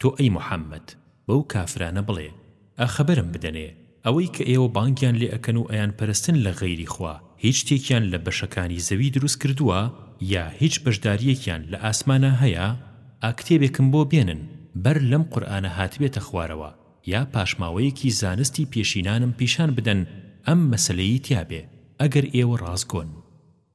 تۆ ئەی موحەممەد بەو کافرانە بڵێ، ئا خەبەرم بدەنێ، ئەوەی کە ئێوە بانگیان لێ ئەکەن و ئەیان پەرستن لە غەیری خوا، هیچ شتێکیان لە بەشەکانی زەوی دروست کردووە؟ یا هیچ بەشدارییەکیان لە ئاسمانا هەیە؟ ئا کتێبێکم بۆ بێنن بەر لەم قورئانە هاتبێتە خوارەوە، یا پاشماوەیەکی زانستی پێشینانم پیشان بدەن ئەم مەسەلەیی تیا بێ، ئەگەر ئێوە ڕاستگۆن.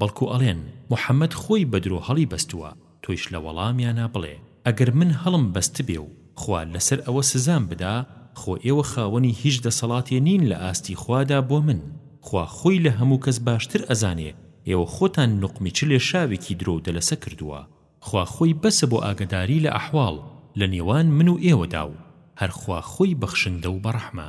بەڵکو ئەڵێن محمد خۆی بەدرۆ هەڵی بەستووە تۆیش لە وەڵامیانا بڵێ ئەگەر من هەڵم بەستبێ و خوا لەسەر ئەوە سزام بدا خۆ ئێوە خاوەنی هیچ دەسەڵاتێ نین لە ئاستی خوادا بۆ من خوا خۆی لە هەموو کەس باشتر ئەزانێ ئێوە خۆتان نوقمی چ لێشاوێکی درۆ و دەلەسە کردووە خوا خۆی بەسە بۆ ئاگەداری لە ئەحواڵ لە نێوان من و ئێوەدا و هەر خوا خۆی بەخشندە و بەڕەحمە.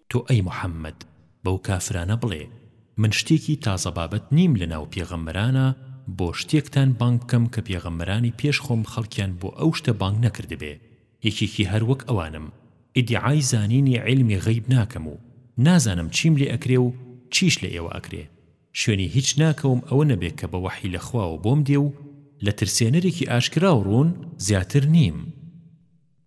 تۆ ئەی محمد بەو کافرانە بڵێ من شتێکی تازە بابەت نیم لەناو پێغەمبەرانا بۆ شتێکتان بانگ بکەم کە پێغەمبەرانی پێش خۆم خەڵکیان بۆ ئەو شتە بانگ نەکردبێ یەکێکی هەر وەک ئەوانم ئیدیعای زانینی عیلمی غەیب ناکەم و نازانم چیم لێ ئەکرێ و چیش لە ئێوە ئەکرێ شوێنی هیچ ناکەوم ئەوە نەبێ کە بە وەحی لە خواوە بۆم دێ و لە ترسێنەرێکی ئاشکرا و ڕوون زیاتر نیم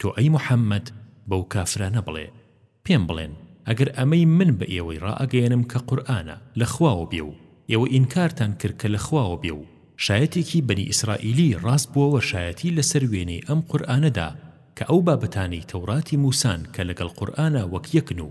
تۆ ئەی محەممەد بەو کافرانە بڵێ، پێم بڵێن، ئەگەر ئەمەی من بە ئێوەی ڕائەگەیەنم کە قورئانە، لە خواوە بێ و ئێوە ئینکارتان کرد کە لە خواوە بێ و شایەتێکی بەنی ئیسرائیلی ڕاست بووەوە شایەتی لەسەر وێنەی ئەم قورئانەدا کە ئەو بابەتانەی تەوڕاتی مووسان کە لەگەڵ قورئانا وەک یەکن و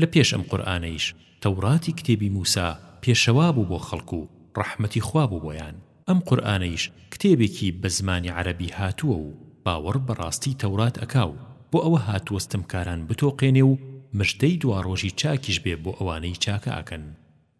لە پێش ئەم قورئانەیش تەوڕاتی کتێبی موسا پێشەوا بوو بۆ خەڵک و ڕەحمەتی خوا بوو بۆیان ئەم قورئانەیش کتێبێکی بە زمانی عەرەبی هاتووە و باوەڕ بە ڕاستی تەورات ئەکا و بۆ ئەوە هاتووە ستمکاران بتۆقێنێ و مژدەی دواڕۆژی چاکیش بێ بۆ ئەوانەی چاکە ئەکەن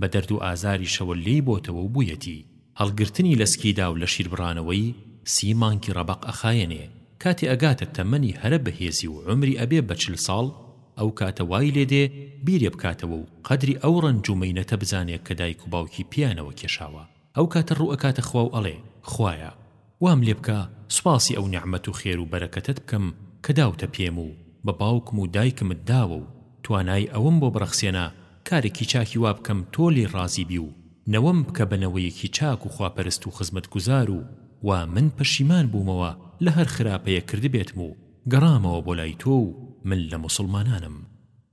بە دەرد و ئازاریشەوە لێی بۆتەوە و بوویەتی. هەڵگرتنی لە سکیدا و لە شیربڕانەوەی، سی مانگی ڕەبەق ئەخایەنێ. کاتێ ئەگاتە تەمەنی هەرە بەهێزی و عومری ئەبێ بە چل ساڵ، ئەو کاتە وای لێ دێ بیرێ بکاتەوە و قەدری ئەو ڕەنج و مەینەتە بزانێ کە دایک و باوکی پێیانەوە کێشاوە. ئەو کاتە ڕووئەکاتە خوا و ئەڵێ، خوایە! وام لێ بکە سوپاسی ئەو نیعمەت و خێر و بەرەکەتەت بکەم کە داوتە پێم و بە باوکم و دایکمت داوە و توانای ئەوەم بۆ بڕەخسێنە کارێکی چاکی وا بکەم تۆ لێی ڕازی بی و نەوەم بکە بە نەوەیەکی چاک و خواپەرست و خزمەتگوزار و وا من پەشیمان بوومەوە لە هەر خراپەیەک کردبێتم و گەڕامەوە بۆ لای تۆ و من لە موسڵمانانم.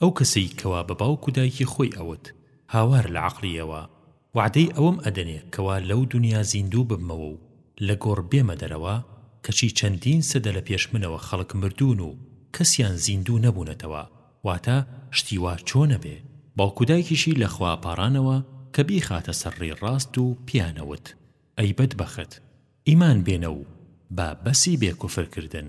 ئەو کەسەی کەوا بە باوک و دایکی خۆی ئەوت هاوار لە عەقڵیەوە وەعدەی ئەوەم ئەدەنێ کەوا لەو دونیا زیندوو ببمەوە و لە گۆڕ بێمە دەرەوە کەچی چەندین سەدە لە پێش منەوە خەڵک مردوون و کەسیان زیندوو نەبوونەتەوە واتە شتی وا چۆن ئەبێ باوک و دایکیشی لە خوا پاڕانەوە کە بیخاتە سەر ڕێی ڕاست و پێیان ئەوت ئەی بەدبەخت ئیمان بێنە و با بەسی بێ کوفر کردن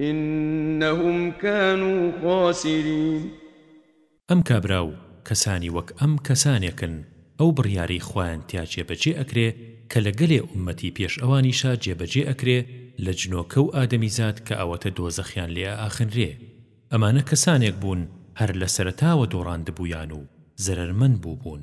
انهم کانو خاسرین. ئەم کابرا و کەسانی وەک ئەم کەسانێکن ئەو بڕیارەی خوایان تیا جێ بەجێ ئەکرێ کە لە گەلێ ئوممەتی پێش ئەوانیشا جێ بەجێ ئەکرێ لە جنۆکە و ئادەمیزاد کە ئەوەتە دۆزەخیان لێ ئەئاخنرێ ئەمانە کەسانێک بوون هەر لە سەرەتاوە دۆڕاندبوویان و زەرەرمەند بووبوون.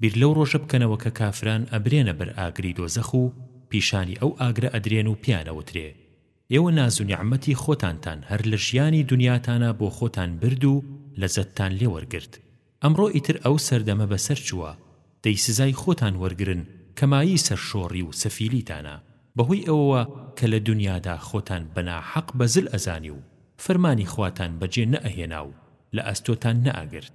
بیر لەو ڕۆژە بکەنەوە کە کافران ئەبرێنە بەر ئاگری دۆزەخ و پیشانی ئەو ئاگرە ئەدرێن و پێیان ئەوترێ ئێوە ناز و نیعمەتی خۆتانتان هەر لە ژیانی دونیاتانا بۆ خۆتان برد و لەزەتتان لێ وەرگرت ئەمڕۆ ئیتر ئەو سەردەمە بەسەر چووە دەی سزای خۆتان وەرگرن کە مایەی سەرشۆڕی و سەفیلیتانە بەهۆی ئەوەوە کە لە دونیادا خۆتان بە ناحەق بەزل ئەزانی و فەرمانی خواتان بەجێ نەئەهێنا و لە ئەستۆتان نەئەگرت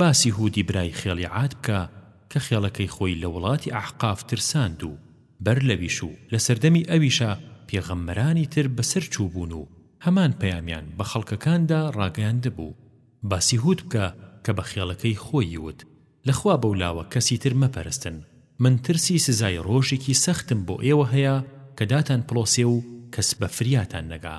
باسی هودی برای خێڵی عاد بکە کە خێڵەکەی خۆی لە وڵاتی ئەحقاف ترساند و بەر لەویش و لە سەردەمی ئەویشا پێغەمبەرانی تر بەسەر چووبوون و هەمان پەیامیان بە خەڵکەکاندا ڕاگەیاندبوو باسی هود بکە کە بە خێڵەکەی خۆیی وت لە خوا بەولاوە کەسی تر مەپەرستن من ترسی سزای ڕۆژێکی سەختم بۆ ئێوە هەیە کە داتانپڵۆسێ و کەس بە فریاتان نەگا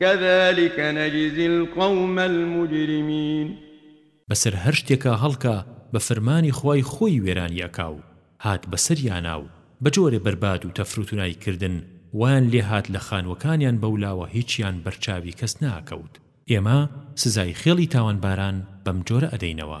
کذلک نجزی القوم المجرمین. بەسەر هەر شتێکا هەڵکا بە فرمانی خوای خۆی وێرانی ئەکا و هات بەسەریانا و بەجۆرێ بەرباد و تەفروتونای کردن وایان لێ هات لە خانوەکانیان بەولاوە هیچیان بەرچاوی کەس ناکەوت ئێمە سزای خێڵی تاوانباران بەمجۆرە ئەدەینەوە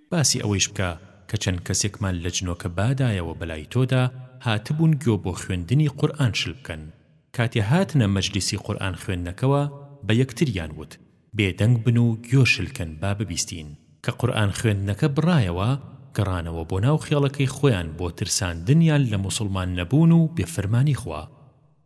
باسی ئەوەیش بکە کە چەند کەسێکمان لە جنۆکە بادایەوە بەلای تۆدا هاتبوون گۆ بۆ خوێندنی قورئان شل بکەن کاتێ هاتنە مەجلیسی قورئان خوێندنەکەوە بە یەکتریان وت بێدەنگ بن و گۆ شل کەن با ببیستین کە قورئان خوێندنەکە بڕایەوە گەڕانەوە بۆ ناو خێڵەکەی خۆیان بۆ ترساندنیان لە موسڵمان نەبوون و بێفەرمانی خوا.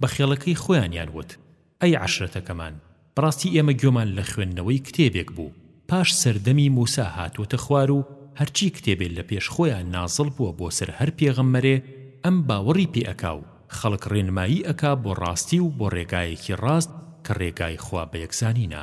بە خێڵەکەی خۆیانیان وت، ئەی عەشرەتەکەمان، بەڕاستی ئێمە گوێمان لە خوێندنەوەی کتێبێک بوو، پاش سەردەمی موسا هاتووەتە خوار و هەرچی کتێبێ لە پێش خۆیان نازڵ بووە بۆ سەر هەر پێغەمبەرێ ئەم باوەڕی پێ ئەکا و خەڵک ڕێنمایی ئەکا بۆ ڕاستی و بۆ ڕێگایەکی ڕاست کە ڕێگای خوا بە یەکزانینە.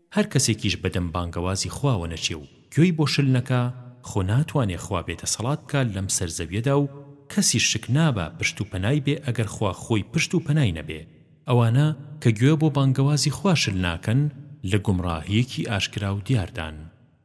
هەر کەسێکیش بە دەم بانگەوازی خواوە نەچێ و گوێی بۆ شل نەکا، خۆ ناتوانێ خوا بێدەسەڵات بکا لەم سەر زەویەدا و کەسیش شک نابا پشت و پەنای بێ ئەگەر خوا خۆی پشت و پەنای نەبێ. ئەوانە کە گوێ بۆ بانگەوازی خوا شل ناکەن، لە گومڕاهییەکی ئاشکرا و دیاردان.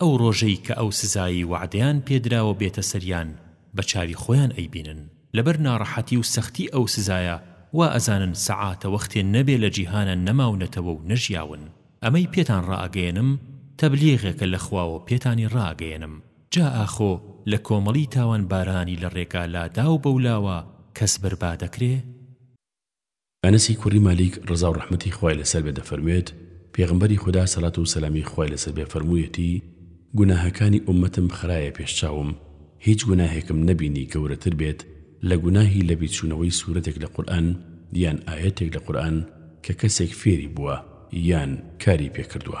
ئەو ڕۆژەی کە ئەو سزایەی وەعدەیان پێدراوە بێتە سەریان بە چاوی خۆیان ئەیبینن لەبەر ناڕەحەتی و سەختی ئەو سزایە وا ئەزانن سەعاتە وەختێ نەبێ لە جیهانا نەماونەتەوە و نەژیاون ئەمەی پێتان ڕائەگەیەنم تەبلیغێکە لە خواوە پێتانی ڕائەگەیەنم جا ئاخۆ لە کۆمەڵی تاوانبارانی لە ڕێگا لا داو بەولاوە کەس بەربادەکرێ؟ ئەنەسی کوڕی مالیک ڕەزا و ڕەحمەتی خوای لەسەر بێت دەفەرموێت، پێغەمبەری خودا سەلات و سەلامی خوای لەسەر بێ فەرموویەتی، گوناهەکانی ئوممەتم خرایە پێش چاوم، هیچ گوناهێکم نەبینی گەورەتر بێت لە گوناهی لەبیرچوونەوەی سورەتێک لە قورئان یان ئایەتێک لە قورئان کە کەسێک فێری بووە یان کاری پێ کردووە.